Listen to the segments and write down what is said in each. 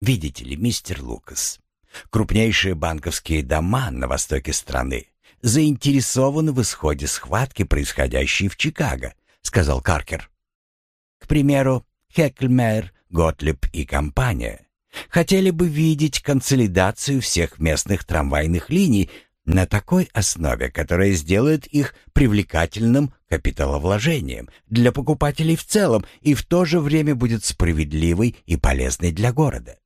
Видите ли, мистер Лукас, крупнейшие банковские дома на востоке страны заинтересованы в исходе схватки, происходящей в Чикаго, сказал Каркер. К примеру, Хекльмейр, Готлиб и компания хотели бы видеть консолидацию всех местных трамвайных линий на такой основе, которая сделает их привлекательным капиталовложением для покупателей в целом и в то же время будет справедливой и полезной для города.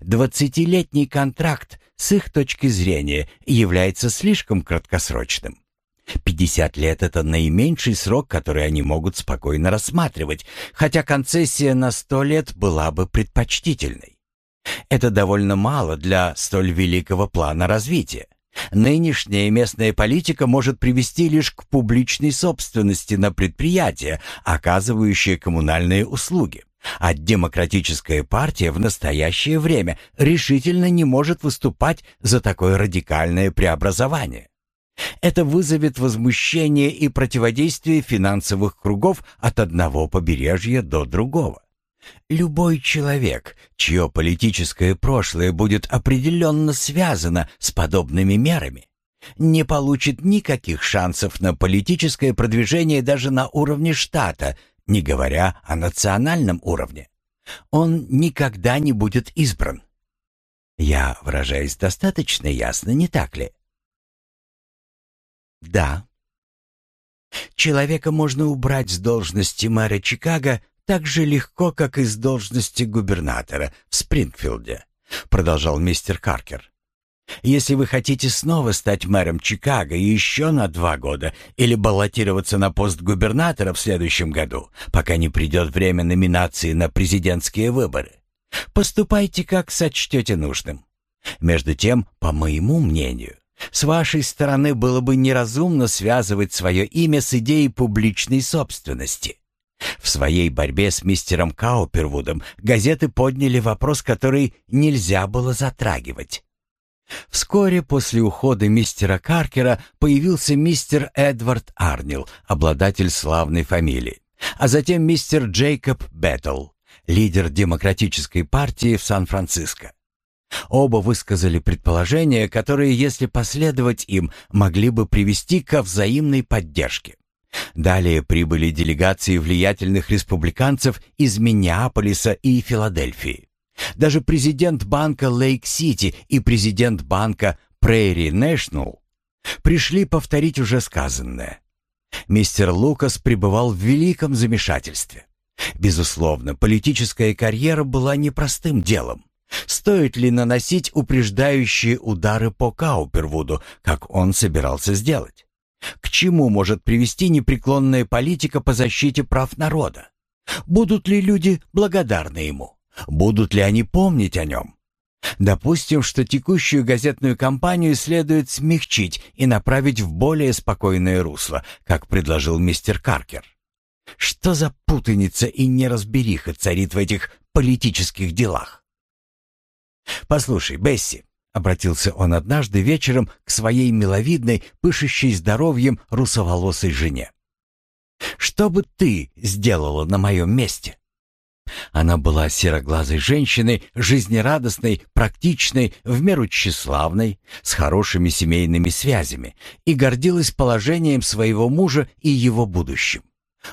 Двадцатилетний контракт с их точки зрения является слишком краткосрочным. 50 лет — это наименьший срок, который они могут спокойно рассматривать, хотя концессия на 100 лет была бы предпочтительной. Это довольно мало для столь великого плана развития. Нынешняя местная политика может привести лишь к публичной собственности на предприятия, оказывающие коммунальные услуги. А демократическая партия в настоящее время решительно не может выступать за такое радикальное преобразование. Это вызовет возмущение и противодействие финансовых кругов от одного побережья до другого. Любой человек, чье политическое прошлое будет определенно связано с подобными мерами, не получит никаких шансов на политическое продвижение даже на уровне штата, не говоря о национальном уровне. Он никогда не будет избран. Я выражаюсь достаточно ясно, не так ли? Да. Человека можно убрать с должности мэра Чикаго так же легко, как и с должности губернатора в Спрингфилде, продолжал мистер Каркер. Если вы хотите снова стать мэром Чикаго еще на два года или баллотироваться на пост губернатора в следующем году, пока не придет время номинации на президентские выборы, поступайте как сочтете нужным. Между тем, по моему мнению, с вашей стороны было бы неразумно связывать свое имя с идеей публичной собственности. В своей борьбе с мистером Каупервудом газеты подняли вопрос, который нельзя было затрагивать. Вскоре после ухода мистера Каркера появился мистер Эдвард Арнил, обладатель славной фамилии, а затем мистер Джейкоб Беттл, лидер демократической партии в Сан-Франциско. Оба высказали предположения, которые, если последовать им, могли бы привести ко взаимной поддержке. Далее прибыли делегации влиятельных республиканцев из Миннеаполиса и Филадельфии. Даже президент банка Лейк-Сити и президент банка Прairie National пришли повторить уже сказанное. Мистер Лукас пребывал в великом замешательстве. Безусловно, политическая карьера была непростым делом. Стоит ли наносить упреждающие удары по Каупервуду, как он собирался сделать? К чему может привести непреклонная политика по защите прав народа? Будут ли люди благодарны ему? Будут ли они помнить о нем? Допустим, что текущую газетную кампанию следует смягчить и направить в более спокойное русло, как предложил мистер Каркер. Что за путаница и неразбериха царит в этих политических делах? «Послушай, Бесси», — обратился он однажды вечером к своей миловидной, пышущей здоровьем русоволосой жене. «Что бы ты сделала на моем месте?» Она была сероглазой женщиной, жизнерадостной, практичной, в меру тщеславной, с хорошими семейными связями и гордилась положением своего мужа и его будущим.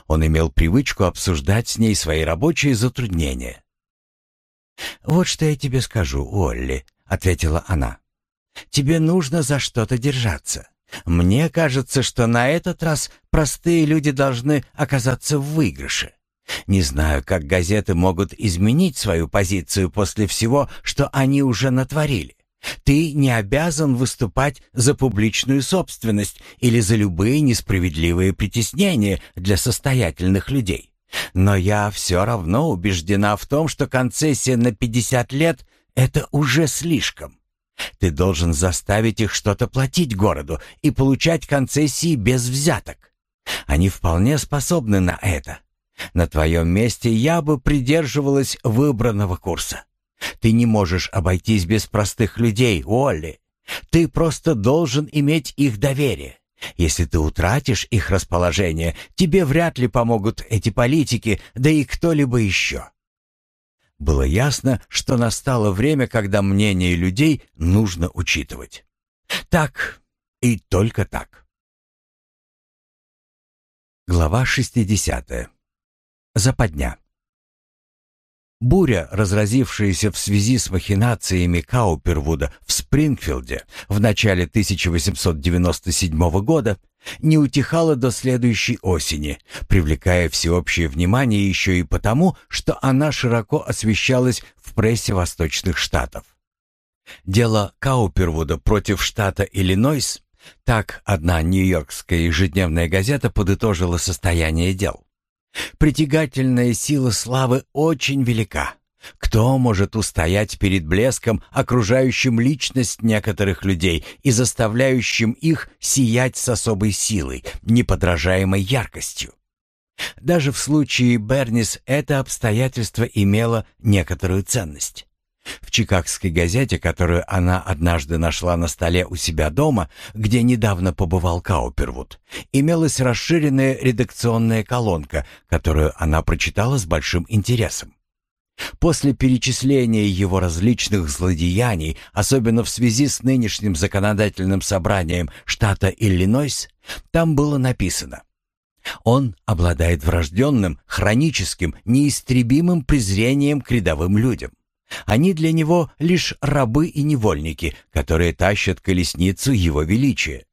Он имел привычку обсуждать с ней свои рабочие затруднения. «Вот что я тебе скажу, Олли», — ответила она. «Тебе нужно за что-то держаться. Мне кажется, что на этот раз простые люди должны оказаться в выигрыше. Не знаю, как газеты могут изменить свою позицию после всего, что они уже натворили. Ты не обязан выступать за публичную собственность или за любые несправедливые притеснения для состоятельных людей. Но я все равно убеждена в том, что концессия на 50 лет — это уже слишком. Ты должен заставить их что-то платить городу и получать концессии без взяток. Они вполне способны на это. На твоем месте я бы придерживалась выбранного курса. Ты не можешь обойтись без простых людей, Уолли. Ты просто должен иметь их доверие. Если ты утратишь их расположение, тебе вряд ли помогут эти политики, да и кто-либо еще. Было ясно, что настало время, когда мнение людей нужно учитывать. Так и только так. Глава 60. Западня. Буря, разразившаяся в связи с махинациями Каупервуда в Спрингфилде в начале 1897 года, не утихала до следующей осени, привлекая всеобщее внимание еще и потому, что она широко освещалась в прессе восточных штатов. Дело Каупервуда против штата Иллинойс, так одна нью-йоркская ежедневная газета подытожила состояние дел. Притягательная сила славы очень велика. Кто может устоять перед блеском, окружающим личность некоторых людей и заставляющим их сиять с особой силой, неподражаемой яркостью? Даже в случае Бернис это обстоятельство имело некоторую ценность. В чикагской газете, которую она однажды нашла на столе у себя дома, где недавно побывал Каупервуд, имелась расширенная редакционная колонка, которую она прочитала с большим интересом. После перечисления его различных злодеяний, особенно в связи с нынешним законодательным собранием штата Иллинойс, там было написано он обладает врожденным, хроническим, неистребимым презрением к рядовым людям. Они для него лишь рабы и невольники, которые тащат колесницу его величия.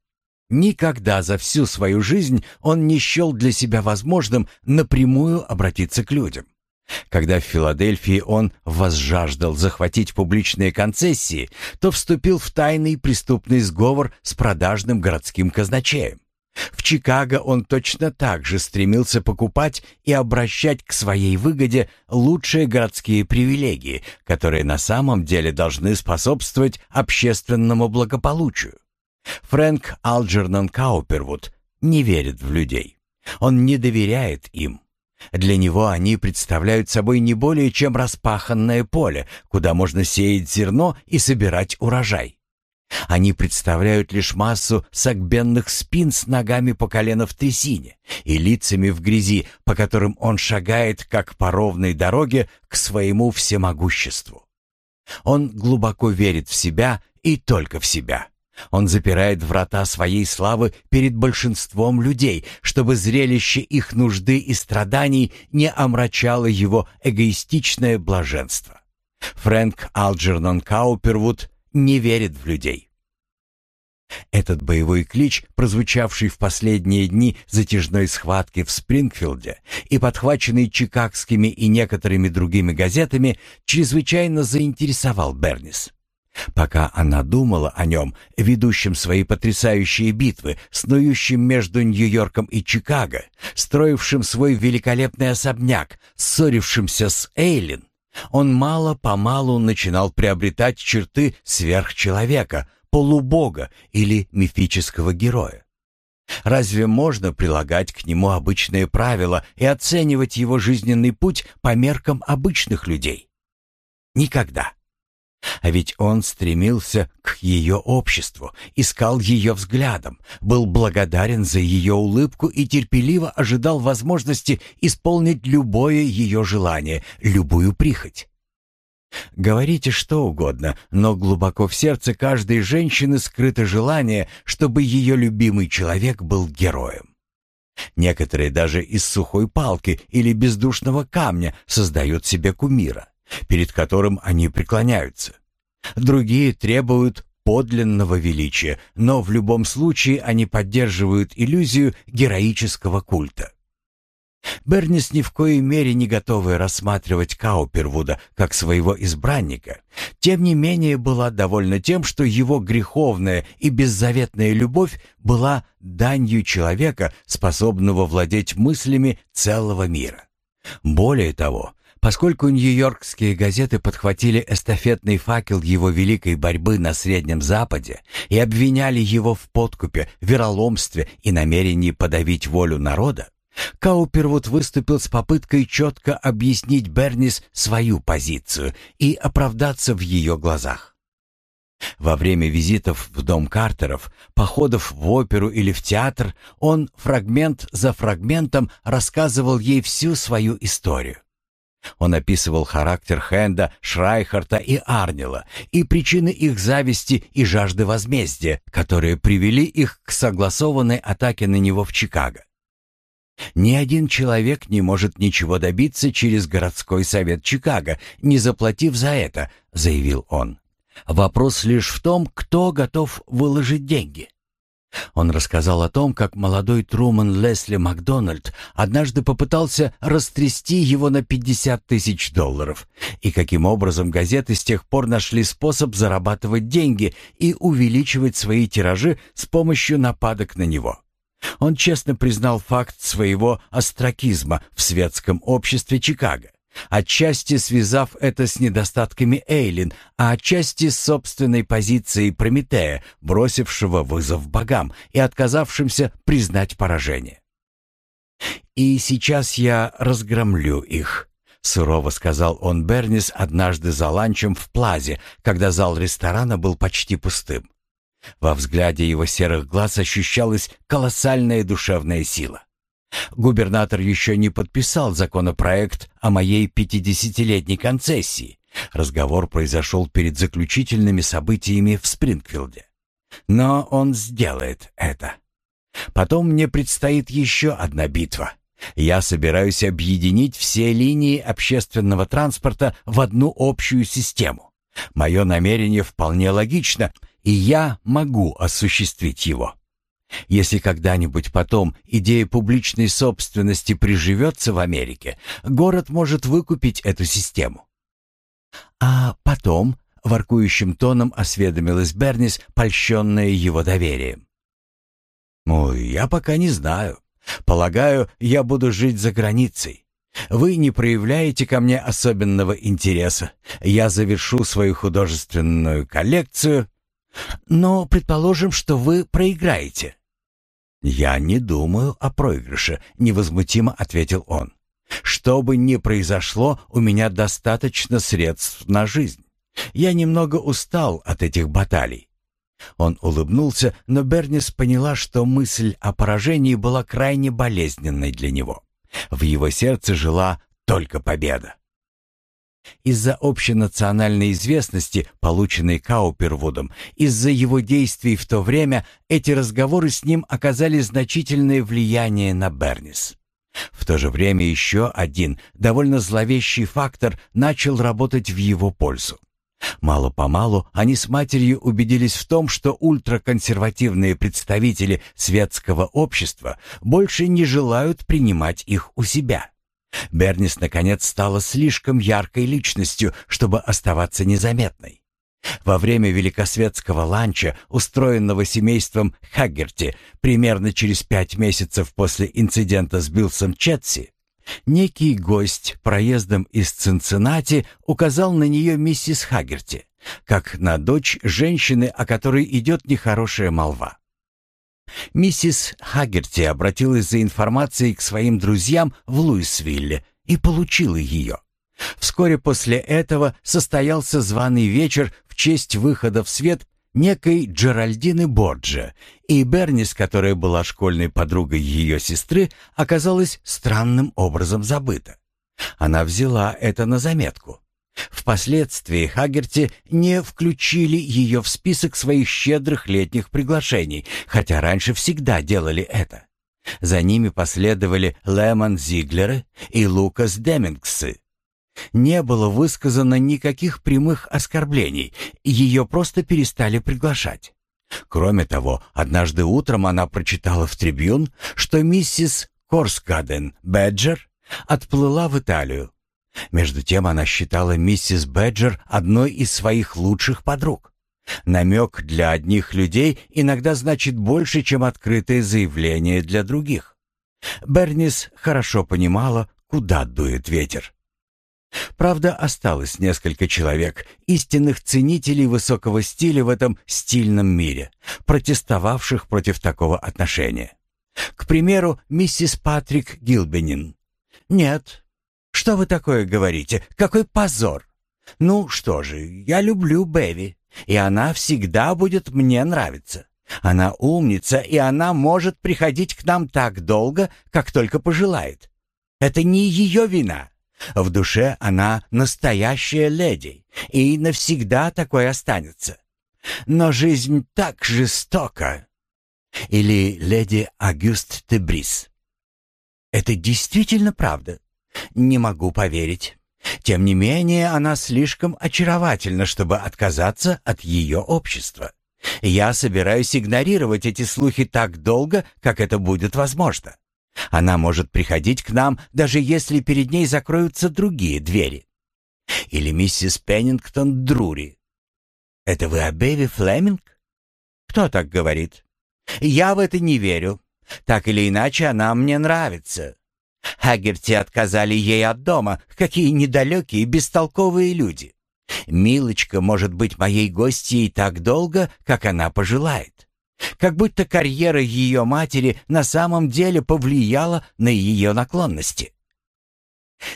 Никогда за всю свою жизнь он не счел для себя возможным напрямую обратиться к людям. Когда в Филадельфии он возжаждал захватить публичные концессии, то вступил в тайный преступный сговор с продажным городским казначеем. В Чикаго он точно так же стремился покупать и обращать к своей выгоде лучшие городские привилегии, которые на самом деле должны способствовать общественному благополучию. Фрэнк Алджернон Каупервуд не верит в людей. Он не доверяет им. Для него они представляют собой не более чем распаханное поле, куда можно сеять зерно и собирать урожай. Они представляют лишь массу согбенных спин с ногами по колено в трясине и лицами в грязи, по которым он шагает, как по ровной дороге, к своему всемогуществу. Он глубоко верит в себя и только в себя. Он запирает врата своей славы перед большинством людей, чтобы зрелище их нужды и страданий не омрачало его эгоистичное блаженство. Фрэнк Алджернон Каупервуд не верит в людей. Этот боевой клич, прозвучавший в последние дни затяжной схватки в Спрингфилде и подхваченный чикагскими и некоторыми другими газетами, чрезвычайно заинтересовал Бернис. Пока она думала о нем, ведущем свои потрясающие битвы, снующим между Нью-Йорком и Чикаго, строившим свой великолепный особняк, ссорившимся с Эйлин, он мало-помалу начинал приобретать черты сверхчеловека, полубога или мифического героя. Разве можно прилагать к нему обычные правила и оценивать его жизненный путь по меркам обычных людей? Никогда. А ведь он стремился к ее обществу, искал ее взглядом, был благодарен за ее улыбку и терпеливо ожидал возможности исполнить любое ее желание, любую прихоть. Говорите что угодно, но глубоко в сердце каждой женщины скрыто желание, чтобы ее любимый человек был героем. Некоторые даже из сухой палки или бездушного камня создают себе кумира перед которым они преклоняются. Другие требуют подлинного величия, но в любом случае они поддерживают иллюзию героического культа. Бернис ни в коей мере не готовая рассматривать Каупервуда как своего избранника, тем не менее была довольна тем, что его греховная и беззаветная любовь была данью человека, способного владеть мыслями целого мира. Более того, Поскольку нью-йоркские газеты подхватили эстафетный факел его великой борьбы на Среднем Западе и обвиняли его в подкупе, вероломстве и намерении подавить волю народа, Каупервуд выступил с попыткой четко объяснить Бернис свою позицию и оправдаться в ее глазах. Во время визитов в дом Картеров, походов в оперу или в театр, он фрагмент за фрагментом рассказывал ей всю свою историю. Он описывал характер Хенда, Шрайхарта и Арнила и причины их зависти и жажды возмездия, которые привели их к согласованной атаке на него в Чикаго. Ни один человек не может ничего добиться через городской совет Чикаго, не заплатив за это, заявил он. Вопрос лишь в том, кто готов выложить деньги. Он рассказал о том, как молодой Труман Лесли Макдональд однажды попытался растрясти его на 50 тысяч долларов, и каким образом газеты с тех пор нашли способ зарабатывать деньги и увеличивать свои тиражи с помощью нападок на него. Он честно признал факт своего остракизма в светском обществе Чикаго отчасти связав это с недостатками Эйлин, а отчасти с собственной позицией Прометея, бросившего вызов богам и отказавшимся признать поражение. «И сейчас я разгромлю их», — сурово сказал он Бернис однажды за ланчем в Плазе, когда зал ресторана был почти пустым. Во взгляде его серых глаз ощущалась колоссальная душевная сила. Губернатор еще не подписал законопроект о моей пятидесятилетней концессии. Разговор произошел перед заключительными событиями в Спрингфилде. Но он сделает это. Потом мне предстоит еще одна битва. Я собираюсь объединить все линии общественного транспорта в одну общую систему. Мое намерение вполне логично, и я могу осуществить его. Если когда-нибудь потом идея публичной собственности приживется в Америке, город может выкупить эту систему. А потом, воркующим тоном осведомилась Бернис, польщенная его доверием. «Ой, я пока не знаю. Полагаю, я буду жить за границей. Вы не проявляете ко мне особенного интереса. Я завершу свою художественную коллекцию. Но предположим, что вы проиграете. «Я не думаю о проигрыше», — невозмутимо ответил он. «Что бы ни произошло, у меня достаточно средств на жизнь. Я немного устал от этих баталий». Он улыбнулся, но Бернис поняла, что мысль о поражении была крайне болезненной для него. В его сердце жила только победа. Из-за общенациональной известности, полученной Каупервудом, из-за его действий в то время, эти разговоры с ним оказали значительное влияние на Бернис. В то же время еще один, довольно зловещий фактор начал работать в его пользу. Мало-помалу они с матерью убедились в том, что ультраконсервативные представители светского общества больше не желают принимать их у себя. Бернис, наконец, стала слишком яркой личностью, чтобы оставаться незаметной. Во время великосветского ланча, устроенного семейством Хаггерти примерно через пять месяцев после инцидента с Биллсом Четси, некий гость проездом из Цинциннати указал на нее миссис Хаггерти, как на дочь женщины, о которой идет нехорошая молва. Миссис Хаггерти обратилась за информацией к своим друзьям в Луисвилле и получила ее. Вскоре после этого состоялся званый вечер в честь выхода в свет некой Джеральдины Борджа, и Бернис, которая была школьной подругой ее сестры, оказалась странным образом забыта. Она взяла это на заметку. Впоследствии Хагерти не включили ее в список своих щедрых летних приглашений, хотя раньше всегда делали это. За ними последовали Лемон Зиглеры и Лукас Демингсы. Не было высказано никаких прямых оскорблений, ее просто перестали приглашать. Кроме того, однажды утром она прочитала в «Трибюн», что миссис Корсгаден Бэджер отплыла в Италию, между тем она считала миссис Бэджер одной из своих лучших подруг. Намек для одних людей иногда значит больше, чем открытое заявление для других. Бернис хорошо понимала, куда дует ветер. Правда, осталось несколько человек, истинных ценителей высокого стиля в этом стильном мире, протестовавших против такого отношения. К примеру, миссис Патрик Гилбенин. Нет, что вы такое говорите? Какой позор! Ну что же, я люблю Бэви, и она всегда будет мне нравиться. Она умница, и она может приходить к нам так долго, как только пожелает. Это не ее вина. В душе она настоящая леди и навсегда такой останется. Но жизнь так жестока. Или леди Агюст Тебрис. Это действительно правда. Не могу поверить. Тем не менее, она слишком очаровательна, чтобы отказаться от ее общества. Я собираюсь игнорировать эти слухи так долго, как это будет возможно. Она может приходить к нам, даже если перед ней закроются другие двери. Или миссис Пеннингтон Друри. Это вы о Бэви Флеминг? Кто так говорит? Я в это не верю. Так или иначе, она мне нравится. Хаггерти отказали ей от дома. Какие недалекие бестолковые люди. Милочка может быть моей гостьей так долго, как она пожелает. Как будто карьера ее матери на самом деле повлияла на ее наклонности.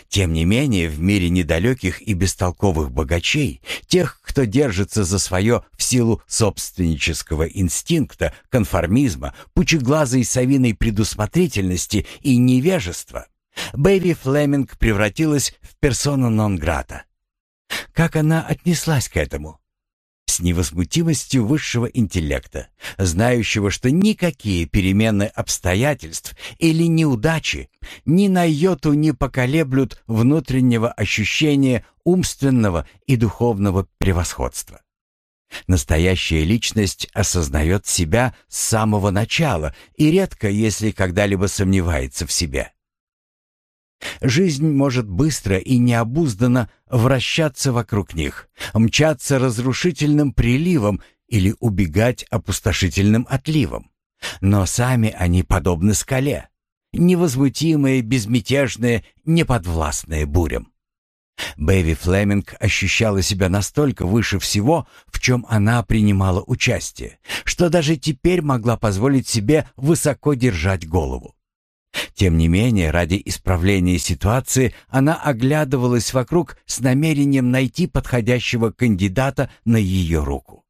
Тем не менее, в мире недалеких и бестолковых богачей, тех, кто держится за свое в силу собственнического инстинкта, конформизма, пучеглазой совиной предусмотрительности и невежества, Бэйби Флеминг превратилась в персону нон-грата. Как она отнеслась к этому? С невозмутимостью высшего интеллекта, знающего, что никакие перемены обстоятельств или неудачи ни на йоту не поколеблют внутреннего ощущения умственного и духовного превосходства. Настоящая личность осознает себя с самого начала и редко, если когда-либо сомневается в себе. Жизнь может быстро и необузданно вращаться вокруг них, мчаться разрушительным приливом или убегать опустошительным отливом. Но сами они подобны скале, невозмутимые, безмятежные, неподвластные бурям. Бэви Флеминг ощущала себя настолько выше всего, в чем она принимала участие, что даже теперь могла позволить себе высоко держать голову. Тем не менее, ради исправления ситуации она оглядывалась вокруг с намерением найти подходящего кандидата на ее руку.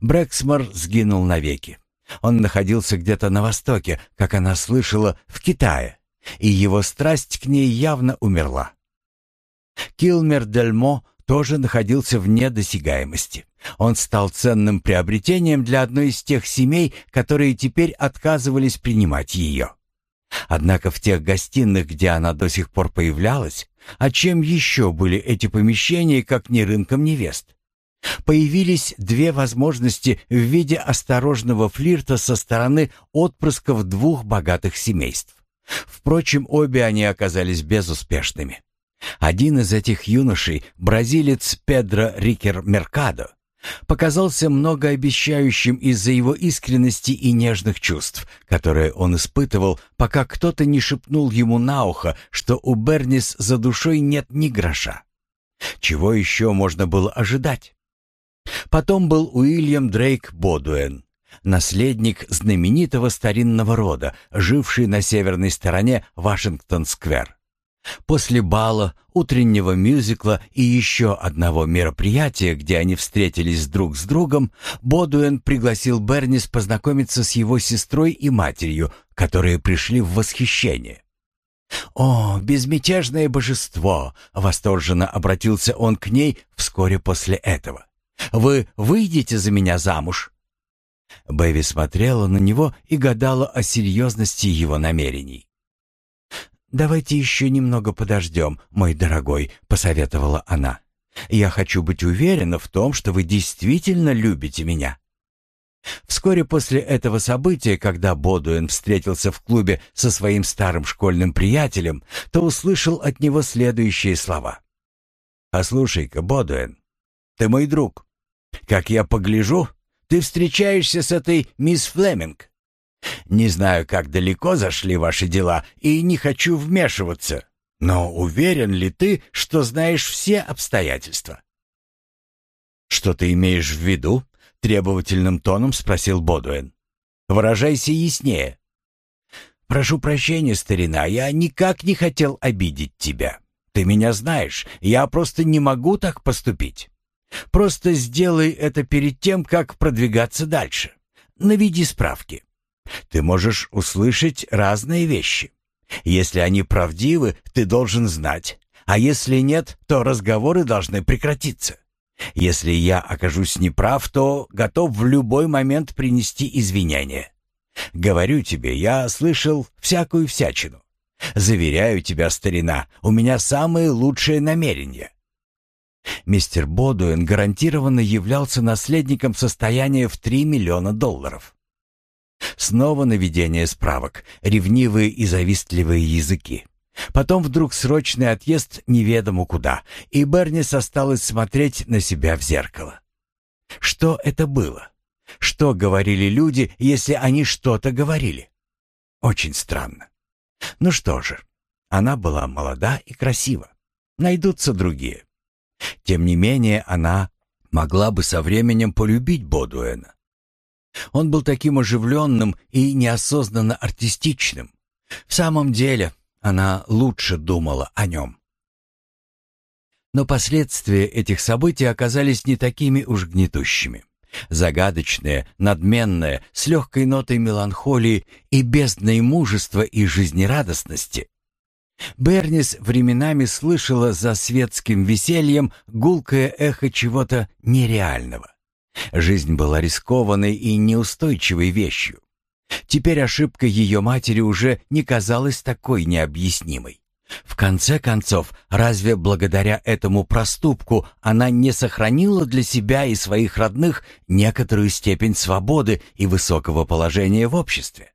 Брэксмор сгинул навеки. Он находился где-то на востоке, как она слышала, в Китае, и его страсть к ней явно умерла. Килмер Дельмо тоже находился вне досягаемости. Он стал ценным приобретением для одной из тех семей, которые теперь отказывались принимать ее. Однако в тех гостиных, где она до сих пор появлялась, а чем еще были эти помещения, как не рынком невест? Появились две возможности в виде осторожного флирта со стороны отпрысков двух богатых семейств. Впрочем, обе они оказались безуспешными. Один из этих юношей, бразилец Педро Рикер Меркадо, показался многообещающим из-за его искренности и нежных чувств, которые он испытывал, пока кто-то не шепнул ему на ухо, что у Бернис за душой нет ни гроша. Чего еще можно было ожидать? Потом был Уильям Дрейк Бодуэн, наследник знаменитого старинного рода, живший на северной стороне Вашингтон-сквер. После бала, утреннего мюзикла и еще одного мероприятия, где они встретились друг с другом, Бодуэн пригласил Бернис познакомиться с его сестрой и матерью, которые пришли в восхищение. «О, безмятежное божество!» — восторженно обратился он к ней вскоре после этого. «Вы выйдете за меня замуж?» Бэви смотрела на него и гадала о серьезности его намерений. «Давайте еще немного подождем, мой дорогой», — посоветовала она. «Я хочу быть уверена в том, что вы действительно любите меня». Вскоре после этого события, когда Бодуэн встретился в клубе со своим старым школьным приятелем, то услышал от него следующие слова. «Послушай-ка, Бодуэн, ты мой друг. Как я погляжу, ты встречаешься с этой мисс Флеминг. Не знаю, как далеко зашли ваши дела, и не хочу вмешиваться. Но уверен ли ты, что знаешь все обстоятельства?» «Что ты имеешь в виду?» — требовательным тоном спросил Бодуэн. «Выражайся яснее». «Прошу прощения, старина, я никак не хотел обидеть тебя. Ты меня знаешь, я просто не могу так поступить. Просто сделай это перед тем, как продвигаться дальше. Наведи справки. Ты можешь услышать разные вещи. Если они правдивы, ты должен знать. А если нет, то разговоры должны прекратиться. Если я окажусь неправ, то готов в любой момент принести извинения. Говорю тебе, я слышал всякую всячину. Заверяю тебя, старина, у меня самые лучшие намерения. Мистер Бодуэн гарантированно являлся наследником состояния в 3 миллиона долларов. Снова наведение справок, ревнивые и завистливые языки. Потом вдруг срочный отъезд неведомо куда, и Бернис осталось смотреть на себя в зеркало. Что это было? Что говорили люди, если они что-то говорили? Очень странно. Ну что же, она была молода и красива. Найдутся другие. Тем не менее, она могла бы со временем полюбить Бодуэна. Он был таким оживленным и неосознанно артистичным. В самом деле, она лучше думала о нем. Но последствия этих событий оказались не такими уж гнетущими. Загадочные, надменные, с легкой нотой меланхолии и бездной мужества и жизнерадостности. Бернис временами слышала за светским весельем гулкое эхо чего-то нереального. Жизнь была рискованной и неустойчивой вещью. Теперь ошибка ее матери уже не казалась такой необъяснимой. В конце концов, разве благодаря этому проступку она не сохранила для себя и своих родных некоторую степень свободы и высокого положения в обществе?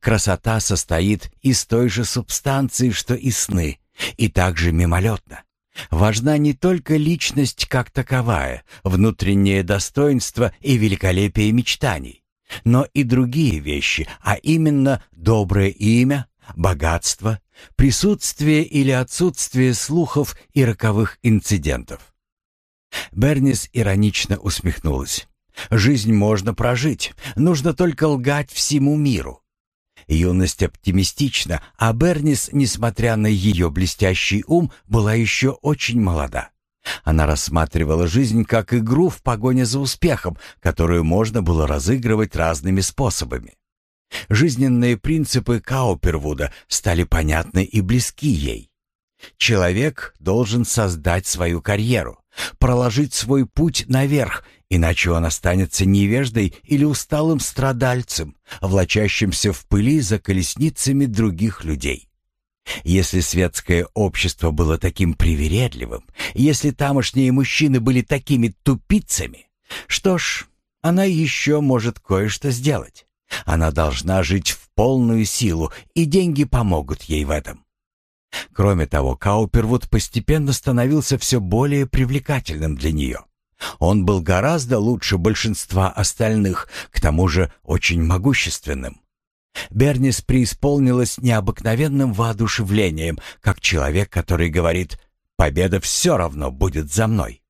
Красота состоит из той же субстанции, что и сны, и также мимолетна. Важна не только личность как таковая, внутреннее достоинство и великолепие мечтаний, но и другие вещи, а именно доброе имя, богатство, присутствие или отсутствие слухов и роковых инцидентов. Бернис иронично усмехнулась. «Жизнь можно прожить, нужно только лгать всему миру». Юность оптимистична, а Бернис, несмотря на ее блестящий ум, была еще очень молода. Она рассматривала жизнь как игру в погоне за успехом, которую можно было разыгрывать разными способами. Жизненные принципы Каупервуда стали понятны и близки ей. Человек должен создать свою карьеру, проложить свой путь наверх, иначе он останется невеждой или усталым страдальцем, влачащимся в пыли за колесницами других людей. Если светское общество было таким привередливым, если тамошние мужчины были такими тупицами, что ж, она еще может кое-что сделать. Она должна жить в полную силу, и деньги помогут ей в этом. Кроме того, Каупервуд постепенно становился все более привлекательным для нее. Он был гораздо лучше большинства остальных, к тому же очень могущественным. Бернис преисполнилась необыкновенным воодушевлением, как человек, который говорит «Победа все равно будет за мной».